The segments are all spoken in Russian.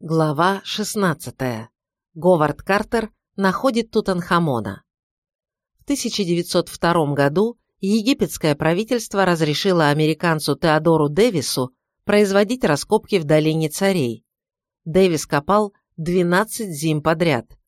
Глава 16. Говард Картер находит Тутанхамона. В 1902 году египетское правительство разрешило американцу Теодору Дэвису производить раскопки в долине царей. Дэвис копал 12 зим подряд.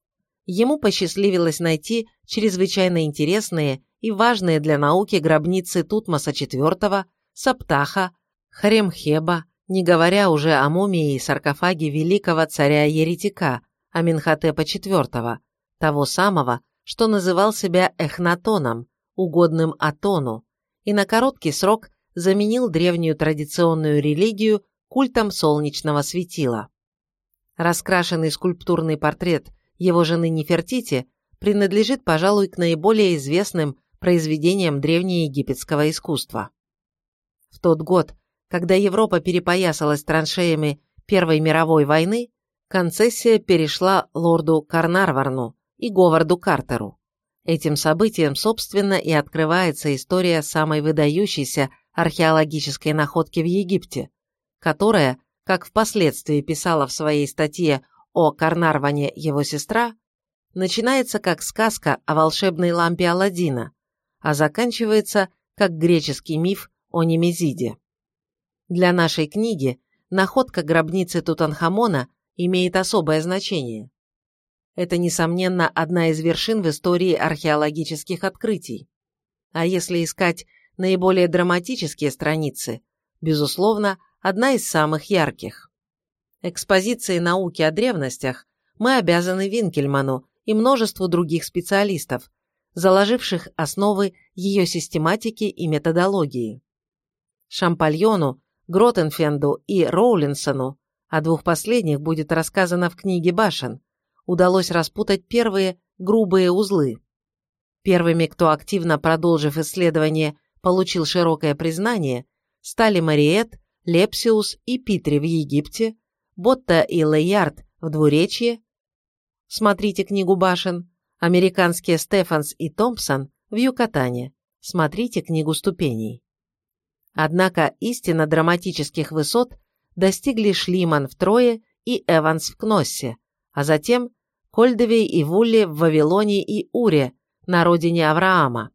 Ему посчастливилось найти чрезвычайно интересные и важные для науки гробницы Тутмоса IV, Саптаха, Харемхеба, не говоря уже о мумии и саркофаге великого царя-еретика Аминхотепа IV, того самого, что называл себя Эхнатоном, угодным Атону, и на короткий срок заменил древнюю традиционную религию культом солнечного светила. Раскрашенный скульптурный портрет его жены Нефертити принадлежит, пожалуй, к наиболее известным произведениям древнеегипетского искусства. В тот год, когда Европа перепоясалась траншеями Первой мировой войны, концессия перешла лорду Карнарварну и Говарду Картеру. Этим событием, собственно, и открывается история самой выдающейся археологической находки в Египте, которая, как впоследствии писала в своей статье о Карнарване его сестра, начинается как сказка о волшебной лампе Аладдина, а заканчивается как греческий миф о Немезиде. Для нашей книги находка гробницы Тутанхамона имеет особое значение. Это, несомненно, одна из вершин в истории археологических открытий. А если искать наиболее драматические страницы, безусловно, одна из самых ярких. Экспозиции науки о древностях мы обязаны Винкельману и множеству других специалистов, заложивших основы ее систематики и методологии. Шампальону Гротенфенду и Роулинсону, о двух последних будет рассказано в книге Башен, удалось распутать первые грубые узлы. Первыми, кто активно продолжив исследование, получил широкое признание, стали Мариет, Лепсиус и Питри в Египте, Ботта и Лейярд в Двуречье, смотрите книгу Башен, американские Стефанс и Томпсон в Юкатане, смотрите книгу ступеней. Однако истинно драматических высот достигли Шлиман в Трое и Эванс в Кноссе, а затем Кольдовей и Вулли в Вавилоне и Уре, на родине Авраама.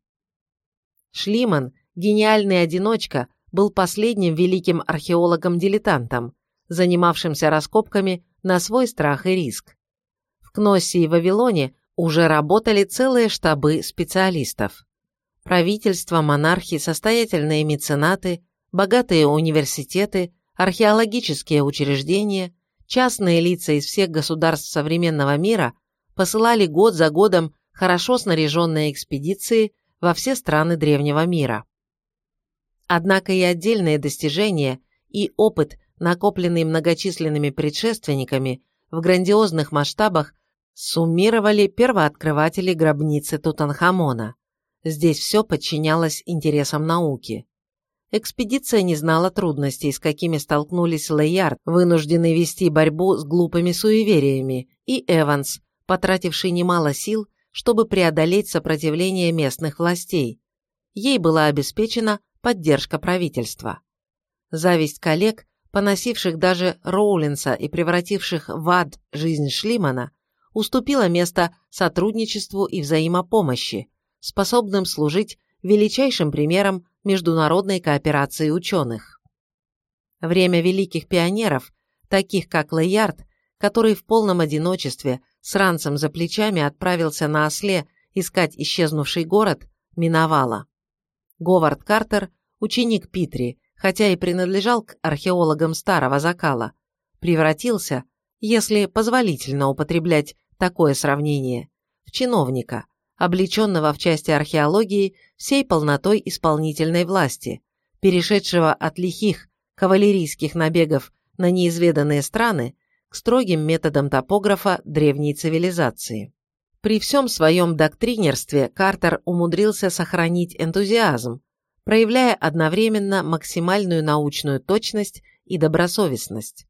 Шлиман, гениальный одиночка, был последним великим археологом-дилетантом, занимавшимся раскопками на свой страх и риск. В Кноссе и Вавилоне уже работали целые штабы специалистов правительство, монархи, состоятельные меценаты, богатые университеты, археологические учреждения, частные лица из всех государств современного мира посылали год за годом хорошо снаряженные экспедиции во все страны древнего мира. Однако и отдельные достижения, и опыт, накопленный многочисленными предшественниками в грандиозных масштабах, суммировали первооткрыватели гробницы Тутанхамона. Здесь все подчинялось интересам науки. Экспедиция не знала трудностей, с какими столкнулись Лейярд, вынужденный вести борьбу с глупыми суевериями, и Эванс, потративший немало сил, чтобы преодолеть сопротивление местных властей. Ей была обеспечена поддержка правительства. Зависть коллег, поносивших даже Роулинса и превративших в ад жизнь Шлимана, уступила место сотрудничеству и взаимопомощи, способным служить величайшим примером международной кооперации ученых. Время великих пионеров, таких как Лейярд, который в полном одиночестве с ранцем за плечами отправился на осле искать исчезнувший город, миновало. Говард Картер, ученик Питри, хотя и принадлежал к археологам старого закала, превратился, если позволительно употреблять такое сравнение, в чиновника, облеченного в части археологии всей полнотой исполнительной власти, перешедшего от лихих кавалерийских набегов на неизведанные страны к строгим методам топографа древней цивилизации. При всем своем доктринерстве Картер умудрился сохранить энтузиазм, проявляя одновременно максимальную научную точность и добросовестность.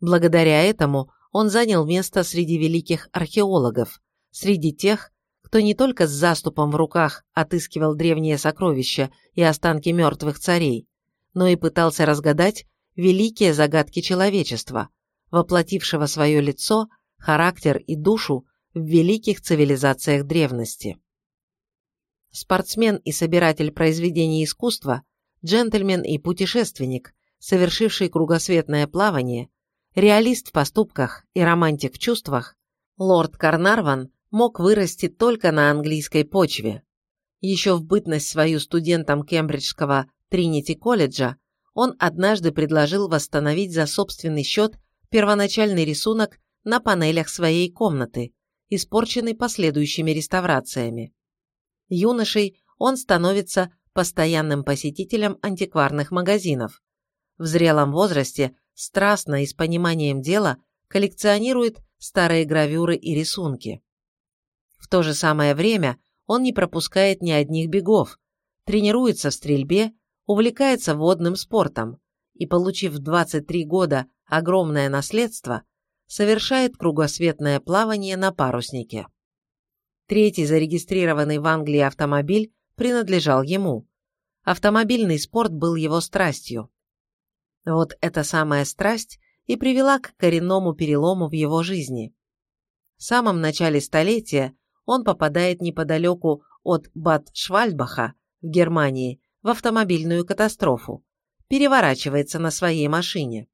Благодаря этому он занял место среди великих археологов, среди тех, кто не только с заступом в руках отыскивал древние сокровища и останки мертвых царей, но и пытался разгадать великие загадки человечества, воплотившего свое лицо, характер и душу в великих цивилизациях древности. Спортсмен и собиратель произведений искусства, джентльмен и путешественник, совершивший кругосветное плавание, реалист в поступках и романтик в чувствах, лорд Карнарван мог вырасти только на английской почве. Еще в бытность свою студентом Кембриджского Тринити-колледжа он однажды предложил восстановить за собственный счет первоначальный рисунок на панелях своей комнаты, испорченный последующими реставрациями. Юношей он становится постоянным посетителем антикварных магазинов. В зрелом возрасте страстно и с пониманием дела коллекционирует старые гравюры и рисунки. В то же самое время он не пропускает ни одних бегов, тренируется в стрельбе, увлекается водным спортом и, получив в 23 года огромное наследство, совершает кругосветное плавание на паруснике. Третий зарегистрированный в Англии автомобиль принадлежал ему. Автомобильный спорт был его страстью. Вот эта самая страсть и привела к коренному перелому в его жизни. В самом начале столетия он попадает неподалеку от Бад Швальбаха в Германии в автомобильную катастрофу, переворачивается на своей машине.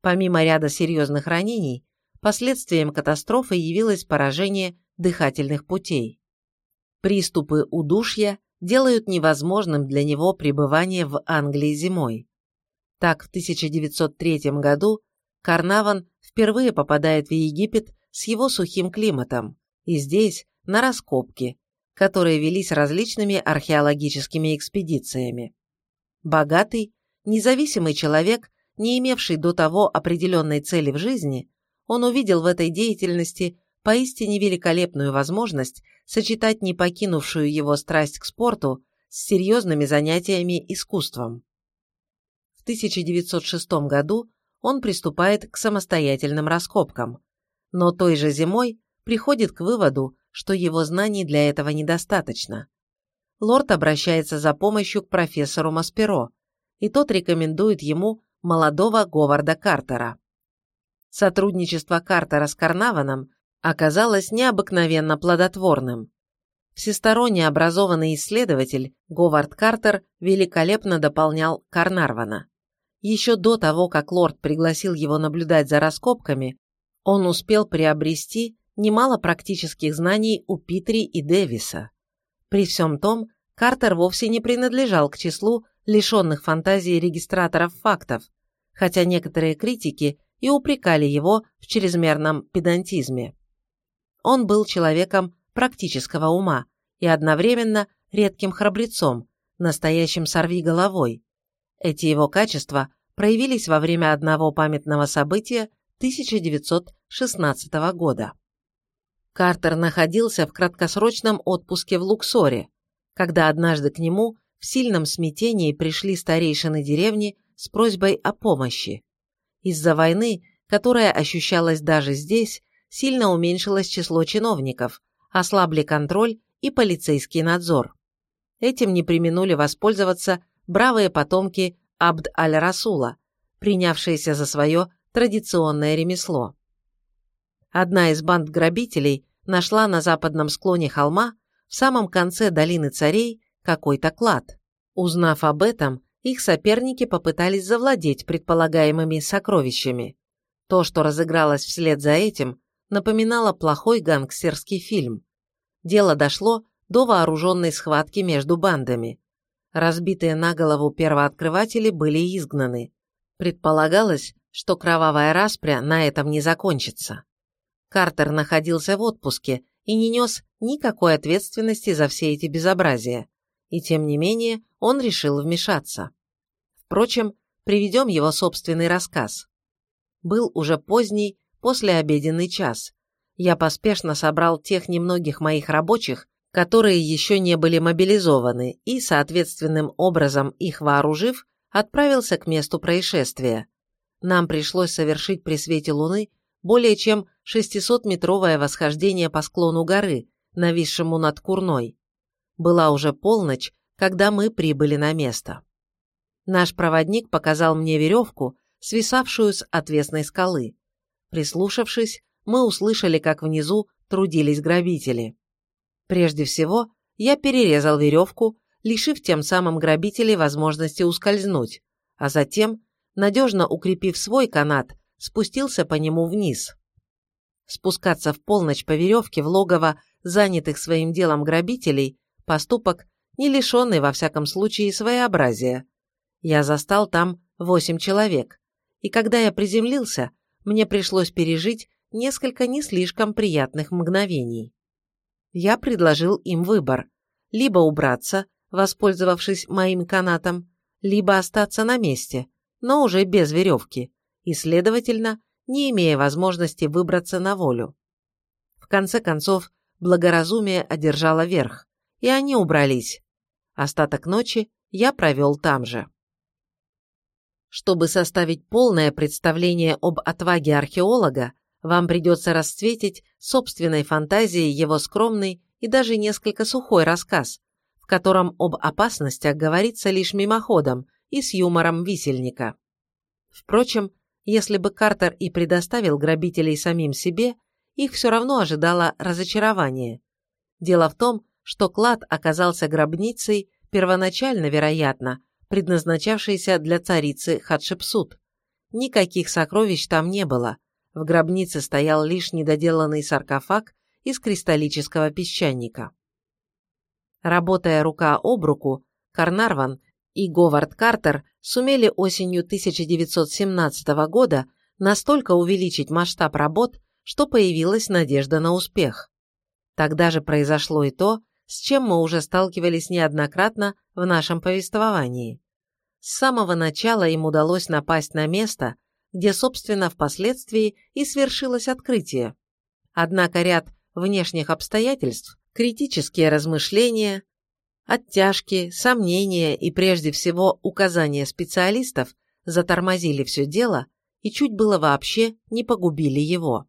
Помимо ряда серьезных ранений, последствием катастрофы явилось поражение дыхательных путей. Приступы удушья делают невозможным для него пребывание в Англии зимой. Так, в 1903 году Карнаван впервые попадает в Египет с его сухим климатом, и здесь, на раскопки, которые велись различными археологическими экспедициями. Богатый, независимый человек, не имевший до того определенной цели в жизни, он увидел в этой деятельности поистине великолепную возможность сочетать не покинувшую его страсть к спорту с серьезными занятиями искусством. В 1906 году он приступает к самостоятельным раскопкам, но той же зимой приходит к выводу, что его знаний для этого недостаточно. Лорд обращается за помощью к профессору Масперо, и тот рекомендует ему молодого Говарда Картера. Сотрудничество Картера с Карнаваном оказалось необыкновенно плодотворным. Всесторонне образованный исследователь Говард Картер великолепно дополнял Карнарвана. Еще до того, как лорд пригласил его наблюдать за раскопками, он успел приобрести немало практических знаний у Питри и Дэвиса. При всем том, Картер вовсе не принадлежал к числу лишенных фантазии регистраторов фактов, хотя некоторые критики и упрекали его в чрезмерном педантизме. Он был человеком практического ума и одновременно редким храбрецом, настоящим сорвиголовой. Эти его качества проявились во время одного памятного события 1916 года. Картер находился в краткосрочном отпуске в Луксоре, когда однажды к нему в сильном смятении пришли старейшины деревни с просьбой о помощи. Из-за войны, которая ощущалась даже здесь, сильно уменьшилось число чиновников, ослабли контроль и полицейский надзор. Этим не применули воспользоваться бравые потомки Абд-аль-Расула, принявшиеся за свое традиционное ремесло. Одна из банд грабителей нашла на западном склоне холма, в самом конце долины царей, какой-то клад. Узнав об этом, их соперники попытались завладеть предполагаемыми сокровищами. То, что разыгралось вслед за этим, напоминало плохой гангстерский фильм. Дело дошло до вооруженной схватки между бандами. Разбитые на голову первооткрыватели были изгнаны. Предполагалось, что кровавая распря на этом не закончится. Картер находился в отпуске и не нес никакой ответственности за все эти безобразия, и тем не менее он решил вмешаться. Впрочем, приведем его собственный рассказ. Был уже поздний, послеобеденный час. Я поспешно собрал тех немногих моих рабочих, которые еще не были мобилизованы, и, соответственным образом их вооружив, отправился к месту происшествия. Нам пришлось совершить при свете луны более чем 600-метровое восхождение по склону горы, нависшему над Курной. Была уже полночь, когда мы прибыли на место. Наш проводник показал мне веревку, свисавшую с отвесной скалы. Прислушавшись, мы услышали, как внизу трудились грабители. Прежде всего, я перерезал веревку, лишив тем самым грабителей возможности ускользнуть, а затем, надежно укрепив свой канат, спустился по нему вниз. Спускаться в полночь по веревке в логово занятых своим делом грабителей – поступок, не лишенный, во всяком случае, своеобразия. Я застал там восемь человек, и когда я приземлился, мне пришлось пережить несколько не слишком приятных мгновений. Я предложил им выбор – либо убраться, воспользовавшись моим канатом, либо остаться на месте, но уже без веревки, и, следовательно, не имея возможности выбраться на волю. В конце концов, благоразумие одержало верх, и они убрались. Остаток ночи я провел там же. Чтобы составить полное представление об отваге археолога, вам придется расцветить собственной фантазией его скромный и даже несколько сухой рассказ, в котором об опасностях говорится лишь мимоходом и с юмором висельника. Впрочем, если бы Картер и предоставил грабителей самим себе, их все равно ожидало разочарование. Дело в том, что клад оказался гробницей, первоначально, вероятно, предназначавшейся для царицы Хатшепсут. Никаких сокровищ там не было. В гробнице стоял лишь недоделанный саркофаг из кристаллического песчаника. Работая рука об руку, Карнарван и Говард Картер сумели осенью 1917 года настолько увеличить масштаб работ, что появилась надежда на успех. Тогда же произошло и то, с чем мы уже сталкивались неоднократно в нашем повествовании. С самого начала им удалось напасть на место, где, собственно, впоследствии и свершилось открытие. Однако ряд внешних обстоятельств, критические размышления, оттяжки, сомнения и, прежде всего, указания специалистов затормозили все дело и чуть было вообще не погубили его.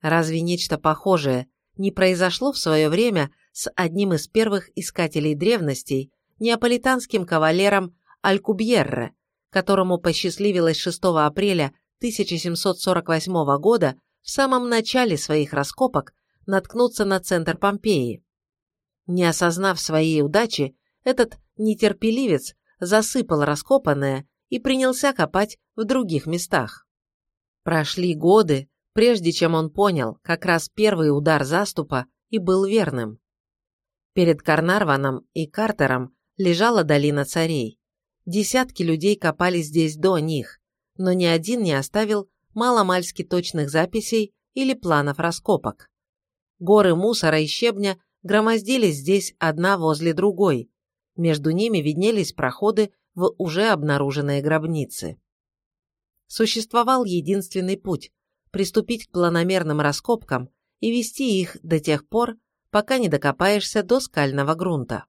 Разве нечто похожее не произошло в свое время с одним из первых искателей древностей, неаполитанским кавалером Алькубьерре, которому посчастливилось 6 апреля 1748 года в самом начале своих раскопок наткнуться на центр Помпеи. Не осознав своей удачи, этот нетерпеливец засыпал раскопанное и принялся копать в других местах. Прошли годы, прежде чем он понял, как раз первый удар заступа и был верным. Перед Карнарваном и Картером лежала долина царей. Десятки людей копали здесь до них, но ни один не оставил маломальски точных записей или планов раскопок. Горы мусора и щебня громоздились здесь одна возле другой. Между ними виднелись проходы в уже обнаруженные гробницы. Существовал единственный путь – приступить к планомерным раскопкам и вести их до тех пор, пока не докопаешься до скального грунта.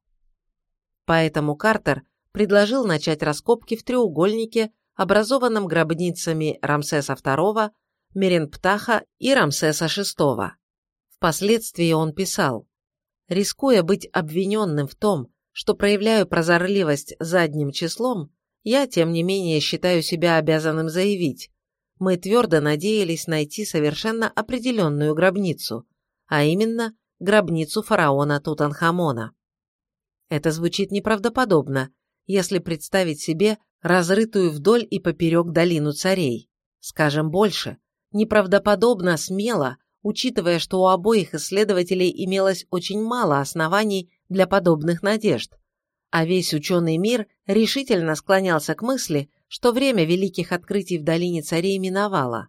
Поэтому Картер предложил начать раскопки в треугольнике, образованном гробницами Рамсеса II, Меренптаха и Рамсеса VI. Впоследствии он писал, «Рискуя быть обвиненным в том, что проявляю прозорливость задним числом, я, тем не менее, считаю себя обязанным заявить, мы твердо надеялись найти совершенно определенную гробницу, а именно гробницу фараона Тутанхамона. Это звучит неправдоподобно, если представить себе разрытую вдоль и поперек долину царей. Скажем больше, неправдоподобно смело, учитывая, что у обоих исследователей имелось очень мало оснований для подобных надежд, а весь ученый мир решительно склонялся к мысли, что время великих открытий в долине царей миновало.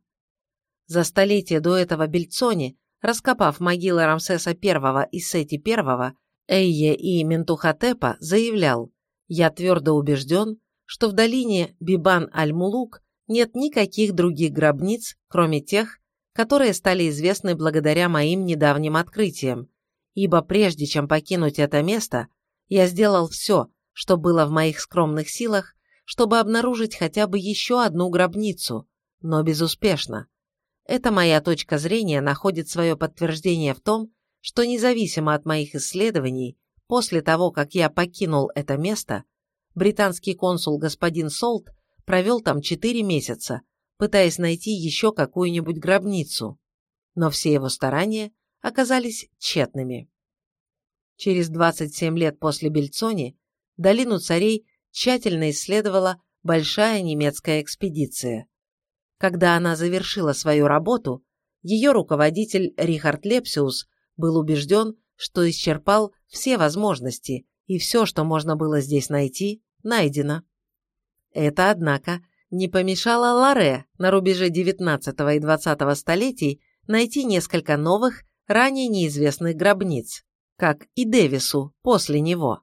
За столетие до этого Бельцони, раскопав могилы Рамсеса I и Сети I, Эйе и Ментухотепа, заявлял, «Я твердо убежден, что в долине Бибан-аль-Мулук нет никаких других гробниц, кроме тех, которые стали известны благодаря моим недавним открытиям, ибо прежде чем покинуть это место, я сделал все, что было в моих скромных силах, чтобы обнаружить хотя бы еще одну гробницу, но безуспешно. Эта моя точка зрения находит свое подтверждение в том, что независимо от моих исследований, после того, как я покинул это место, британский консул господин Солт провел там четыре месяца, пытаясь найти еще какую-нибудь гробницу. Но все его старания оказались тщетными. Через 27 лет после Бельцони долину царей тщательно исследовала большая немецкая экспедиция. Когда она завершила свою работу, ее руководитель Рихард Лепсиус был убежден, что исчерпал все возможности, и все, что можно было здесь найти, найдено. Это, однако, не помешало Ларе на рубеже XIX и XX столетий найти несколько новых, ранее неизвестных гробниц, как и Дэвису после него.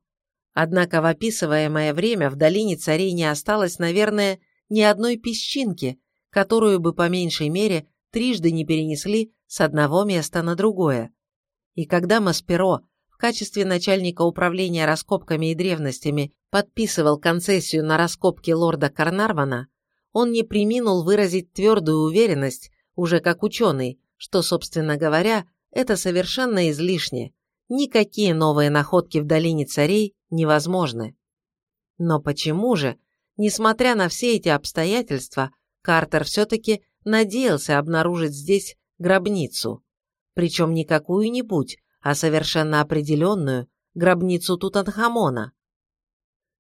Однако в описываемое время в долине царей не осталось, наверное, ни одной песчинки, которую бы по меньшей мере трижды не перенесли с одного места на другое. И когда Масперо в качестве начальника управления раскопками и древностями подписывал концессию на раскопки лорда Карнарвана, он не приминул выразить твердую уверенность, уже как ученый, что, собственно говоря, это совершенно излишне, никакие новые находки в долине царей невозможны. Но почему же, несмотря на все эти обстоятельства, Картер все-таки надеялся обнаружить здесь гробницу? Причем не какую-нибудь, а совершенно определенную гробницу Тутанхамона.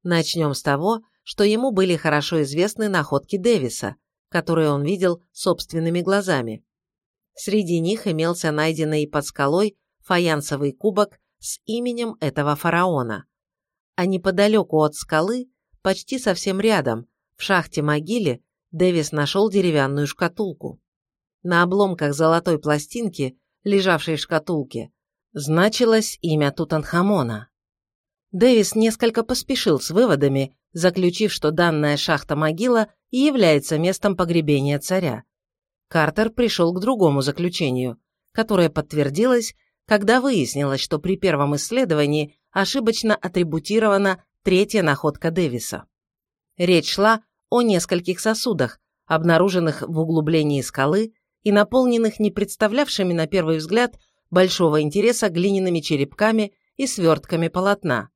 Начнем с того, что ему были хорошо известны находки Дэвиса, которые он видел собственными глазами. Среди них имелся найденный под скалой фаянсовый кубок с именем этого фараона. А неподалеку от скалы, почти совсем рядом, в шахте-могиле, Дэвис нашел деревянную шкатулку. На обломках золотой пластинки, лежавшей в шкатулке, значилось имя Тутанхамона. Дэвис несколько поспешил с выводами, заключив, что данная шахта-могила и является местом погребения царя. Картер пришел к другому заключению, которое подтвердилось, когда выяснилось, что при первом исследовании ошибочно атрибутирована третья находка Дэвиса. Речь шла о нескольких сосудах, обнаруженных в углублении скалы и наполненных не представлявшими на первый взгляд большого интереса глиняными черепками и свертками полотна.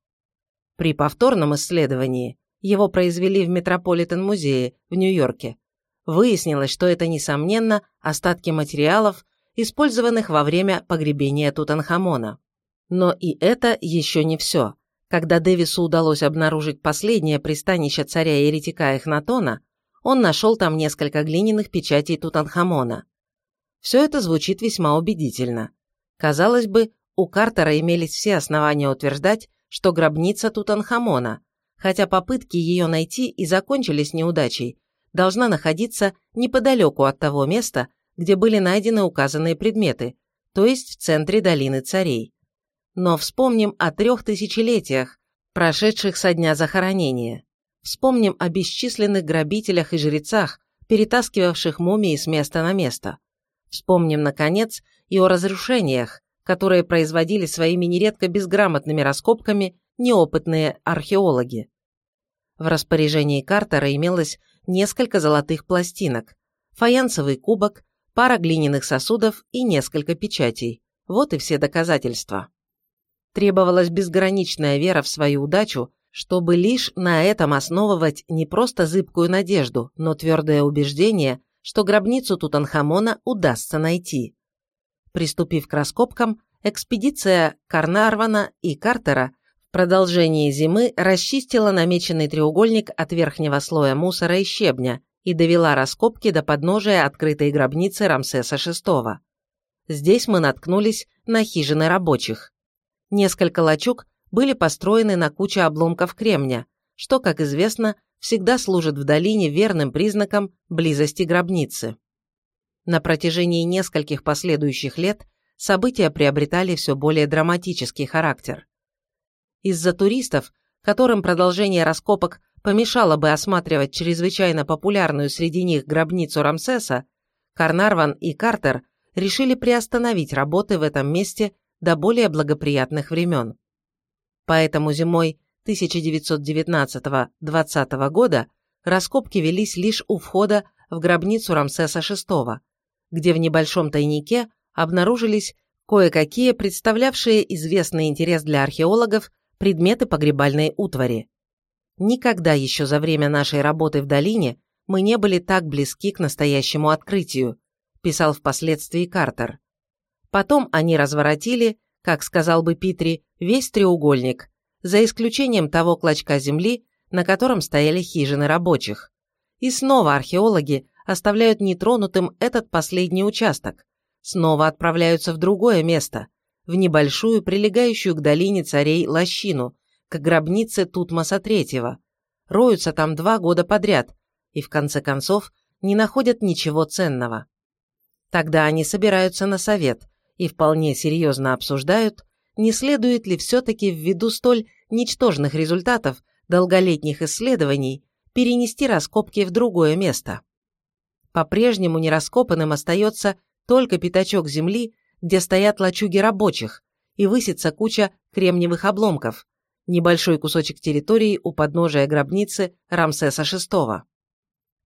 При повторном исследовании его произвели в Метрополитен-музее в Нью-Йорке. Выяснилось, что это, несомненно, остатки материалов, использованных во время погребения Тутанхамона. Но и это еще не все. Когда Дэвису удалось обнаружить последнее пристанище царя-еретика Эхнатона, он нашел там несколько глиняных печатей Тутанхамона. Все это звучит весьма убедительно. Казалось бы, у Картера имелись все основания утверждать, что гробница Тутанхамона, хотя попытки ее найти и закончились неудачей, должна находиться неподалеку от того места, где были найдены указанные предметы, то есть в центре долины царей. Но вспомним о трех тысячелетиях, прошедших со дня захоронения. Вспомним о бесчисленных грабителях и жрецах, перетаскивавших мумии с места на место. Вспомним, наконец, и о разрушениях, которые производили своими нередко безграмотными раскопками неопытные археологи. В распоряжении Картера имелось несколько золотых пластинок, фаянсовый кубок, пара глиняных сосудов и несколько печатей. Вот и все доказательства. Требовалась безграничная вера в свою удачу, чтобы лишь на этом основывать не просто зыбкую надежду, но твердое убеждение, что гробницу Тутанхамона удастся найти. Приступив к раскопкам, экспедиция Карнарвана и Картера продолжении зимы расчистила намеченный треугольник от верхнего слоя мусора и щебня и довела раскопки до подножия открытой гробницы Рамсеса VI. Здесь мы наткнулись на хижины рабочих. Несколько лачуг были построены на куче обломков кремня, что, как известно, всегда служит в долине верным признаком близости гробницы. На протяжении нескольких последующих лет события приобретали все более драматический характер. Из-за туристов, которым продолжение раскопок помешало бы осматривать чрезвычайно популярную среди них гробницу Рамсеса, Карнарван и Картер решили приостановить работы в этом месте до более благоприятных времен. Поэтому зимой 1919-20 года раскопки велись лишь у входа в гробницу Рамсеса VI, где в небольшом тайнике обнаружились кое-какие представлявшие известный интерес для археологов предметы погребальной утвари. Никогда еще за время нашей работы в долине мы не были так близки к настоящему открытию, писал впоследствии Картер. Потом они разворотили, как сказал бы Питри, весь треугольник, за исключением того клочка земли, на котором стояли хижины рабочих. И снова археологи оставляют нетронутым этот последний участок, снова отправляются в другое место, в небольшую, прилегающую к долине царей лощину, к гробнице Тутмоса III, роются там два года подряд и, в конце концов, не находят ничего ценного. Тогда они собираются на совет и вполне серьезно обсуждают, не следует ли все-таки ввиду столь ничтожных результатов долголетних исследований перенести раскопки в другое место. По-прежнему нераскопанным остается только пятачок земли, где стоят лачуги рабочих, и высится куча кремниевых обломков, небольшой кусочек территории у подножия гробницы Рамсеса VI.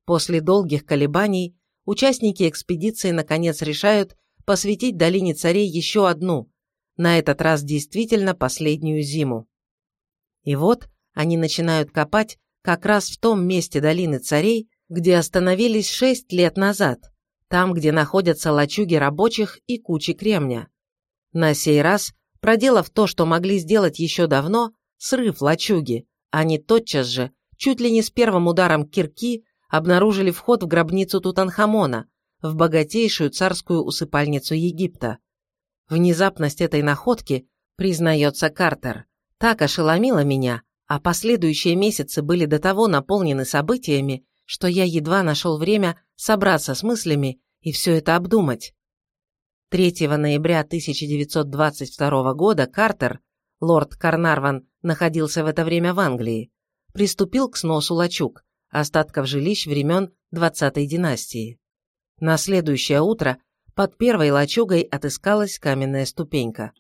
После долгих колебаний участники экспедиции наконец решают посвятить долине царей еще одну, на этот раз действительно последнюю зиму. И вот они начинают копать как раз в том месте долины царей, где остановились шесть лет назад, там, где находятся лачуги рабочих и кучи кремня. На сей раз, проделав то, что могли сделать еще давно, срыв лачуги, они тотчас же, чуть ли не с первым ударом кирки, обнаружили вход в гробницу Тутанхамона, в богатейшую царскую усыпальницу Египта. Внезапность этой находки, признается Картер, так ошеломила меня, а последующие месяцы были до того наполнены событиями, что я едва нашел время собраться с мыслями и все это обдумать. 3 ноября 1922 года Картер, лорд Карнарван находился в это время в Англии, приступил к сносу лачуг, остатков жилищ времен 20-й династии. На следующее утро под первой лачугой отыскалась каменная ступенька.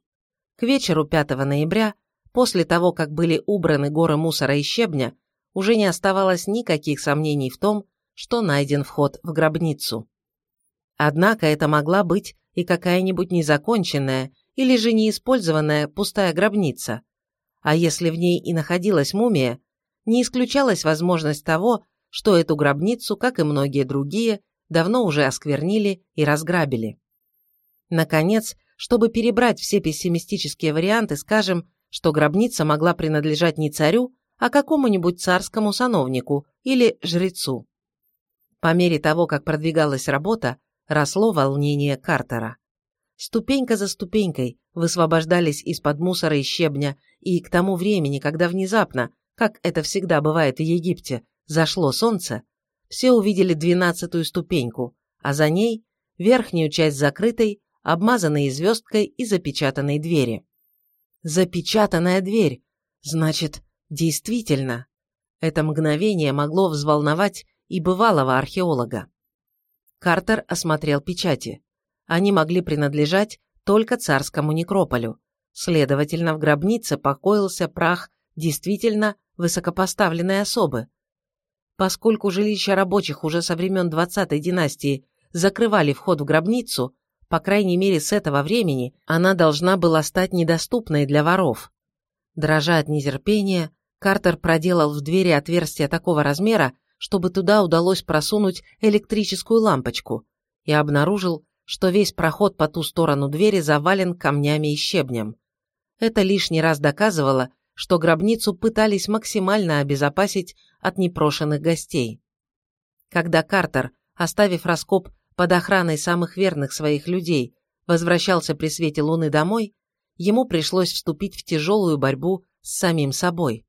К вечеру 5 ноября, после того, как были убраны горы мусора и щебня, уже не оставалось никаких сомнений в том, что найден вход в гробницу. Однако это могла быть и какая-нибудь незаконченная или же неиспользованная пустая гробница. А если в ней и находилась мумия, не исключалась возможность того, что эту гробницу, как и многие другие, давно уже осквернили и разграбили. Наконец, чтобы перебрать все пессимистические варианты, скажем, что гробница могла принадлежать не царю, а какому-нибудь царскому сановнику или жрецу. По мере того, как продвигалась работа, росло волнение Картера. Ступенька за ступенькой высвобождались из-под мусора и щебня, и к тому времени, когда внезапно, как это всегда бывает в Египте, зашло солнце, все увидели двенадцатую ступеньку, а за ней верхнюю часть закрытой, обмазанной звездкой и запечатанной двери. Запечатанная дверь! Значит, Действительно, это мгновение могло взволновать и бывалого археолога. Картер осмотрел печати. Они могли принадлежать только царскому некрополю. Следовательно, в гробнице покоился прах действительно высокопоставленной особы. Поскольку жилища рабочих уже со времен 20-й династии закрывали вход в гробницу, по крайней мере с этого времени она должна была стать недоступной для воров. Дрожа от нетерпения, Картер проделал в двери отверстие такого размера, чтобы туда удалось просунуть электрическую лампочку, и обнаружил, что весь проход по ту сторону двери завален камнями и щебнем. Это лишний раз доказывало, что гробницу пытались максимально обезопасить от непрошенных гостей. Когда Картер, оставив раскоп под охраной самых верных своих людей, возвращался при свете луны домой, ему пришлось вступить в тяжелую борьбу с самим собой.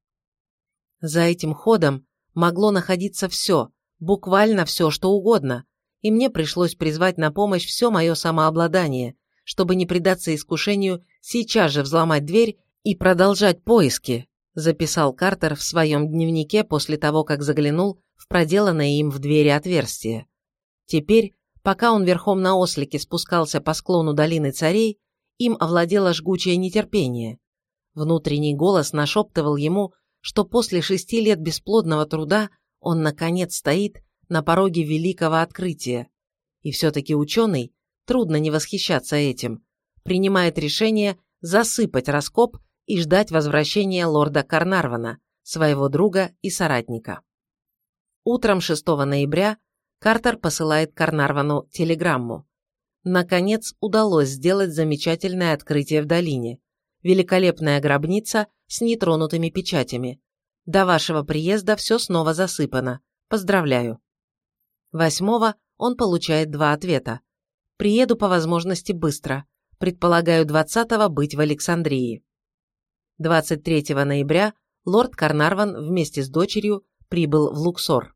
За этим ходом могло находиться все, буквально все, что угодно, и мне пришлось призвать на помощь все мое самообладание, чтобы не предаться искушению сейчас же взломать дверь и продолжать поиски, записал Картер в своем дневнике после того, как заглянул в проделанное им в двери отверстие. Теперь, пока он верхом на ослике спускался по склону долины царей, им овладело жгучее нетерпение. Внутренний голос нашептывал ему, что после шести лет бесплодного труда он, наконец, стоит на пороге великого открытия. И все-таки ученый, трудно не восхищаться этим, принимает решение засыпать раскоп и ждать возвращения лорда Карнарвана, своего друга и соратника. Утром 6 ноября Картер посылает Карнарвану телеграмму. Наконец удалось сделать замечательное открытие в долине. Великолепная гробница с нетронутыми печатями. До вашего приезда все снова засыпано. Поздравляю. Восьмого он получает два ответа. Приеду по возможности быстро. Предполагаю 20-го быть в Александрии. 23 ноября лорд Карнарван вместе с дочерью прибыл в Луксор.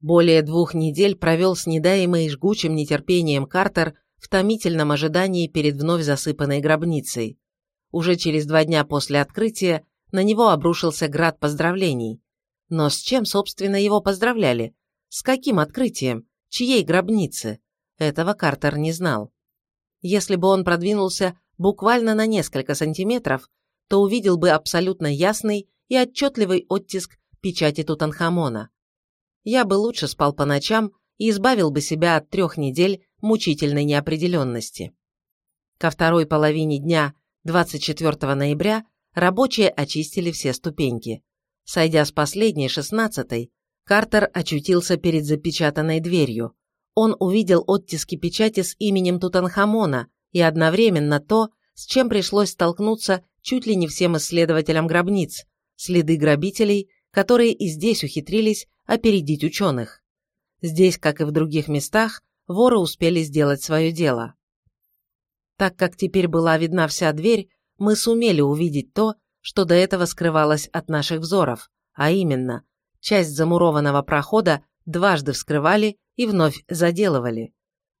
Более двух недель провел с недаемой жгучим нетерпением Картер в томительном ожидании перед вновь засыпанной гробницей. Уже через два дня после открытия на него обрушился град поздравлений. Но с чем, собственно, его поздравляли? С каким открытием? Чьей гробницы? Этого Картер не знал. Если бы он продвинулся буквально на несколько сантиметров, то увидел бы абсолютно ясный и отчетливый оттиск печати Тутанхамона. Я бы лучше спал по ночам и избавил бы себя от трех недель мучительной неопределенности. Ко второй половине дня 24 ноября рабочие очистили все ступеньки. Сойдя с последней, шестнадцатой, Картер очутился перед запечатанной дверью. Он увидел оттиски печати с именем Тутанхамона и одновременно то, с чем пришлось столкнуться чуть ли не всем исследователям гробниц, следы грабителей, которые и здесь ухитрились опередить ученых. Здесь, как и в других местах, воры успели сделать свое дело. Так как теперь была видна вся дверь, мы сумели увидеть то, что до этого скрывалось от наших взоров, а именно, часть замурованного прохода дважды вскрывали и вновь заделывали.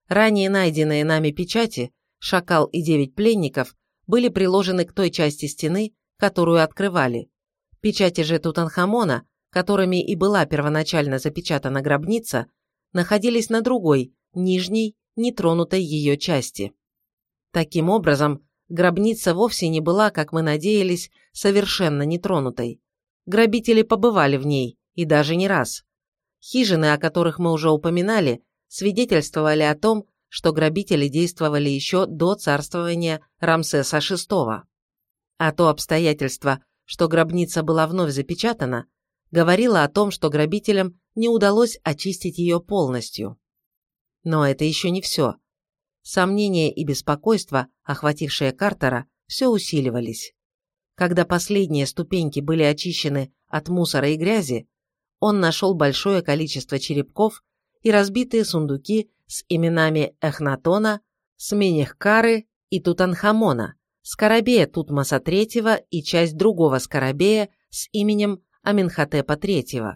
Ранее найденные нами печати, шакал и девять пленников, были приложены к той части стены, которую открывали. Печати же Тутанхамона, которыми и была первоначально запечатана гробница, находились на другой, нижней, нетронутой ее части. Таким образом, гробница вовсе не была, как мы надеялись, совершенно нетронутой. Грабители побывали в ней, и даже не раз. Хижины, о которых мы уже упоминали, свидетельствовали о том, что грабители действовали еще до царствования Рамсеса VI. А то обстоятельство, что гробница была вновь запечатана, говорило о том, что грабителям не удалось очистить ее полностью. Но это еще не все. Сомнения и беспокойство, охватившие Картера, все усиливались. Когда последние ступеньки были очищены от мусора и грязи, он нашел большое количество черепков и разбитые сундуки с именами Эхнатона, Сменихкары и Тутанхамона, скоробея Тутмоса III и часть другого скоробея с именем Аминхотепа III.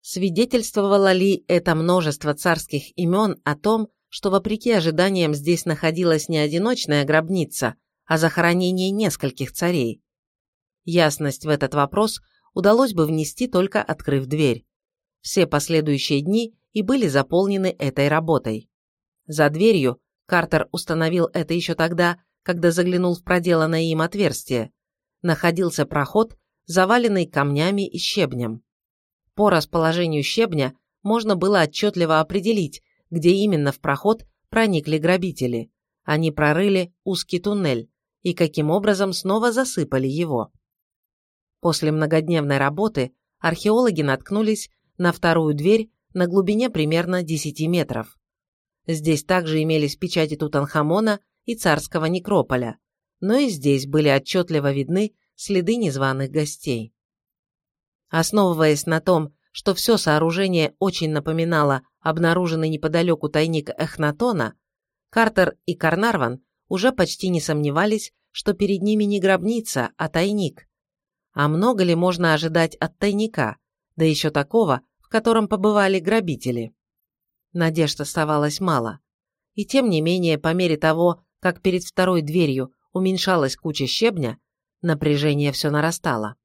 Свидетельствовало ли это множество царских имен о том, что вопреки ожиданиям здесь находилась не одиночная гробница, а захоронение нескольких царей? Ясность в этот вопрос удалось бы внести только открыв дверь. Все последующие дни и были заполнены этой работой. За дверью Картер установил это еще тогда, когда заглянул в проделанное им отверстие. Находился проход, заваленный камнями и щебнем. По расположению щебня можно было отчетливо определить, где именно в проход проникли грабители. Они прорыли узкий туннель и каким образом снова засыпали его. После многодневной работы археологи наткнулись на вторую дверь на глубине примерно 10 метров. Здесь также имелись печати Тутанхамона и царского некрополя, но и здесь были отчетливо видны следы незваных гостей. Основываясь на том, что все сооружение очень напоминало обнаруженный неподалеку тайник Эхнатона, Картер и Карнарван уже почти не сомневались, что перед ними не гробница, а тайник. А много ли можно ожидать от тайника, да еще такого, в котором побывали грабители? Надежд оставалось мало. И тем не менее, по мере того, как перед второй дверью уменьшалась куча щебня, напряжение все нарастало.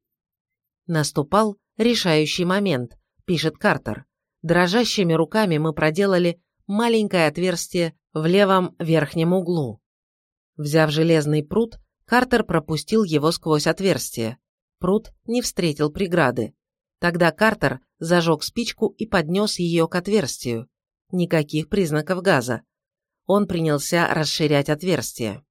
Наступал решающий момент, пишет Картер. Дрожащими руками мы проделали маленькое отверстие в левом верхнем углу. Взяв железный пруд, Картер пропустил его сквозь отверстие. Пруд не встретил преграды. Тогда Картер зажег спичку и поднес ее к отверстию. Никаких признаков газа. Он принялся расширять отверстие.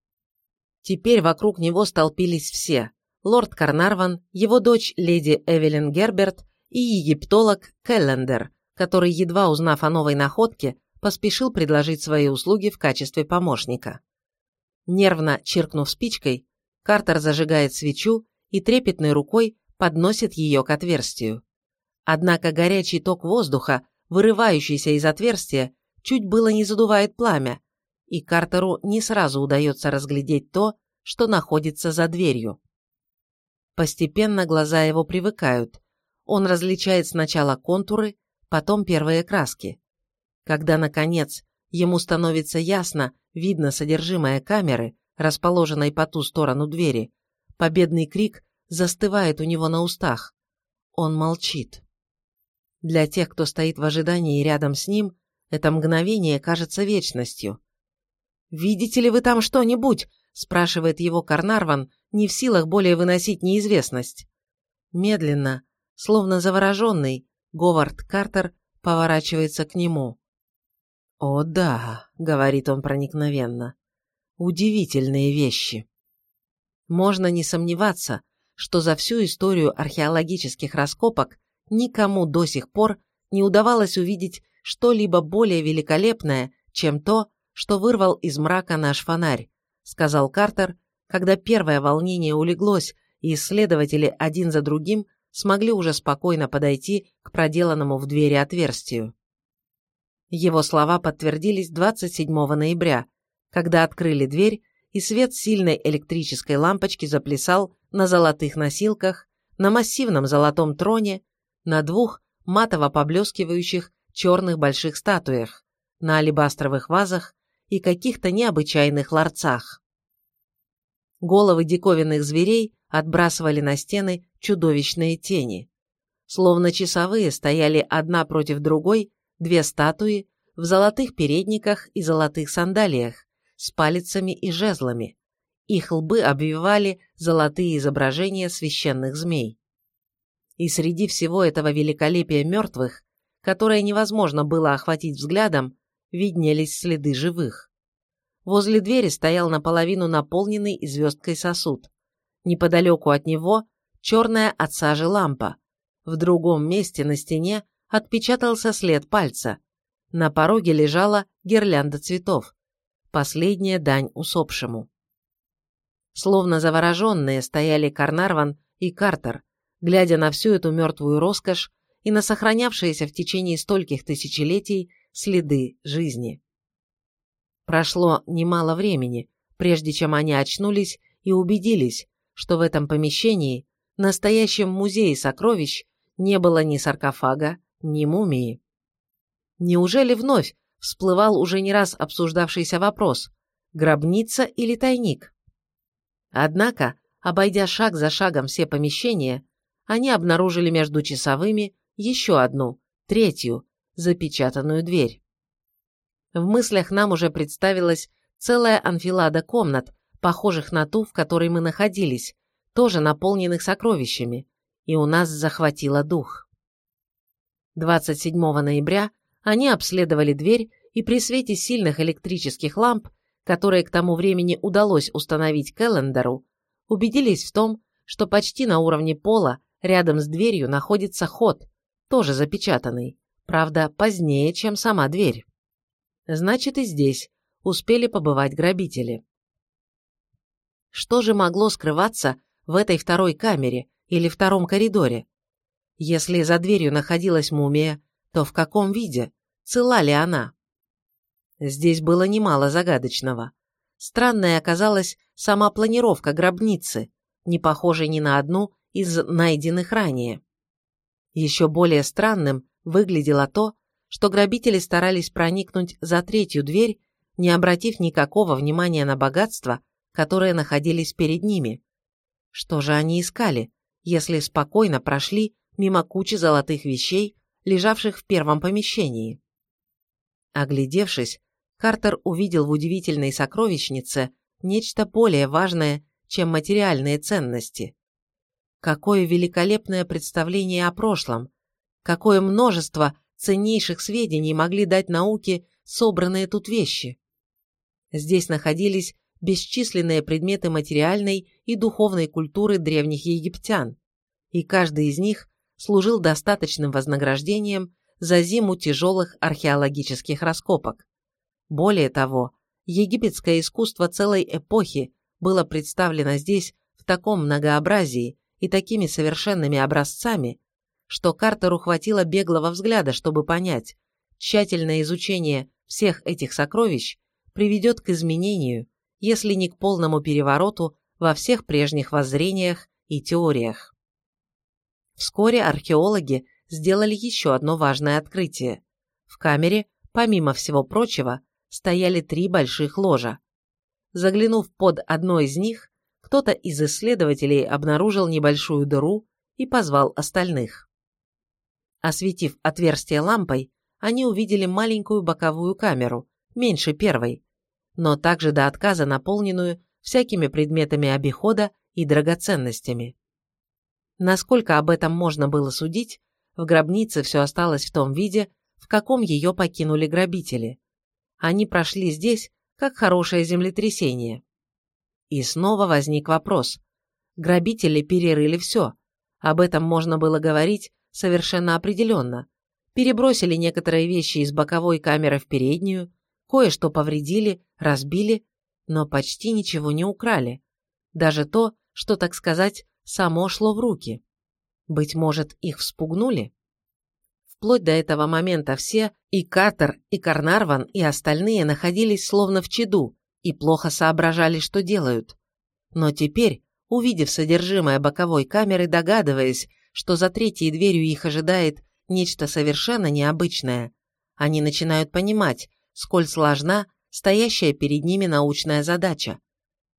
Теперь вокруг него столпились все. лорд Карнарван, его дочь леди Эвелин Герберт и египтолог Келлендер, который, едва узнав о новой находке, поспешил предложить свои услуги в качестве помощника. Нервно чиркнув спичкой, Картер зажигает свечу и трепетной рукой подносит ее к отверстию. Однако горячий ток воздуха, вырывающийся из отверстия, чуть было не задувает пламя, и Картеру не сразу удается разглядеть то, что находится за дверью. Постепенно глаза его привыкают. Он различает сначала контуры, потом первые краски. Когда, наконец, ему становится ясно, видно содержимое камеры, расположенной по ту сторону двери, победный крик застывает у него на устах. Он молчит. Для тех, кто стоит в ожидании рядом с ним, это мгновение кажется вечностью. «Видите ли вы там что-нибудь?» – спрашивает его Карнарван, не в силах более выносить неизвестность. Медленно, словно завороженный, Говард Картер поворачивается к нему. «О да», — говорит он проникновенно, — «удивительные вещи». Можно не сомневаться, что за всю историю археологических раскопок никому до сих пор не удавалось увидеть что-либо более великолепное, чем то, что вырвал из мрака наш фонарь, сказал Картер, когда первое волнение улеглось, и исследователи один за другим смогли уже спокойно подойти к проделанному в двери отверстию. Его слова подтвердились 27 ноября, когда открыли дверь, и свет сильной электрической лампочки заплясал на золотых носилках, на массивном золотом троне, на двух матово поблескивающих черных больших статуях, на алебастровых вазах и каких-то необычайных ларцах. Головы диковинных зверей отбрасывали на стены чудовищные тени. Словно часовые стояли одна против другой две статуи в золотых передниках и золотых сандалиях с палицами и жезлами. Их лбы обвивали золотые изображения священных змей. И среди всего этого великолепия мертвых, которое невозможно было охватить взглядом, виднелись следы живых. Возле двери стоял наполовину наполненный звездкой сосуд. Неподалеку от него черная от сажи лампа. В другом месте на стене отпечатался след пальца. На пороге лежала гирлянда цветов. Последняя дань усопшему. Словно завороженные стояли Карнарван и Картер, глядя на всю эту мертвую роскошь и на сохранявшиеся в течение стольких тысячелетий следы жизни. Прошло немало времени, прежде чем они очнулись и убедились, что в этом помещении, настоящем музее сокровищ, не было ни саркофага, ни мумии. Неужели вновь всплывал уже не раз обсуждавшийся вопрос – гробница или тайник? Однако, обойдя шаг за шагом все помещения, они обнаружили между часовыми еще одну, третью, запечатанную дверь. В мыслях нам уже представилась целая анфилада комнат, похожих на ту, в которой мы находились, тоже наполненных сокровищами, и у нас захватило дух. 27 ноября они обследовали дверь и при свете сильных электрических ламп, которые к тому времени удалось установить Келлендеру, убедились в том, что почти на уровне пола рядом с дверью находится ход, тоже запечатанный, правда, позднее, чем сама дверь. Значит, и здесь успели побывать грабители. Что же могло скрываться в этой второй камере или втором коридоре? Если за дверью находилась мумия, то в каком виде? Цела ли она? Здесь было немало загадочного. Странной оказалась сама планировка гробницы, не похожей ни на одну из найденных ранее. Еще более странным выглядело то, что грабители старались проникнуть за третью дверь, не обратив никакого внимания на богатства, которые находились перед ними. Что же они искали, если спокойно прошли мимо кучи золотых вещей, лежавших в первом помещении? Оглядевшись, Картер увидел в удивительной сокровищнице нечто более важное, чем материальные ценности. Какое великолепное представление о прошлом, какое множество ценнейших сведений могли дать науке собранные тут вещи. Здесь находились бесчисленные предметы материальной и духовной культуры древних египтян, и каждый из них служил достаточным вознаграждением за зиму тяжелых археологических раскопок. Более того, египетское искусство целой эпохи было представлено здесь в таком многообразии и такими совершенными образцами, что Картеру хватило беглого взгляда, чтобы понять, тщательное изучение всех этих сокровищ приведет к изменению, если не к полному перевороту во всех прежних воззрениях и теориях. Вскоре археологи сделали еще одно важное открытие. В камере, помимо всего прочего, стояли три больших ложа. Заглянув под одно из них, кто-то из исследователей обнаружил небольшую дыру и позвал остальных. Осветив отверстие лампой, они увидели маленькую боковую камеру, меньше первой, но также до отказа наполненную всякими предметами обихода и драгоценностями. Насколько об этом можно было судить, в гробнице все осталось в том виде, в каком ее покинули грабители. Они прошли здесь, как хорошее землетрясение. И снова возник вопрос. Грабители перерыли все. Об этом можно было говорить совершенно определенно. Перебросили некоторые вещи из боковой камеры в переднюю, кое-что повредили, разбили, но почти ничего не украли. Даже то, что, так сказать, само шло в руки. Быть может, их вспугнули? Вплоть до этого момента все, и Катер, и Карнарван, и остальные находились словно в чаду и плохо соображали, что делают. Но теперь, увидев содержимое боковой камеры, догадываясь, что за третьей дверью их ожидает нечто совершенно необычное, они начинают понимать, сколь сложна стоящая перед ними научная задача,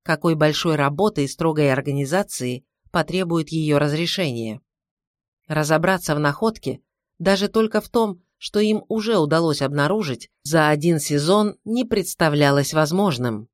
какой большой работы и строгой организации потребует ее разрешение. Разобраться в находке, даже только в том, что им уже удалось обнаружить, за один сезон не представлялось возможным.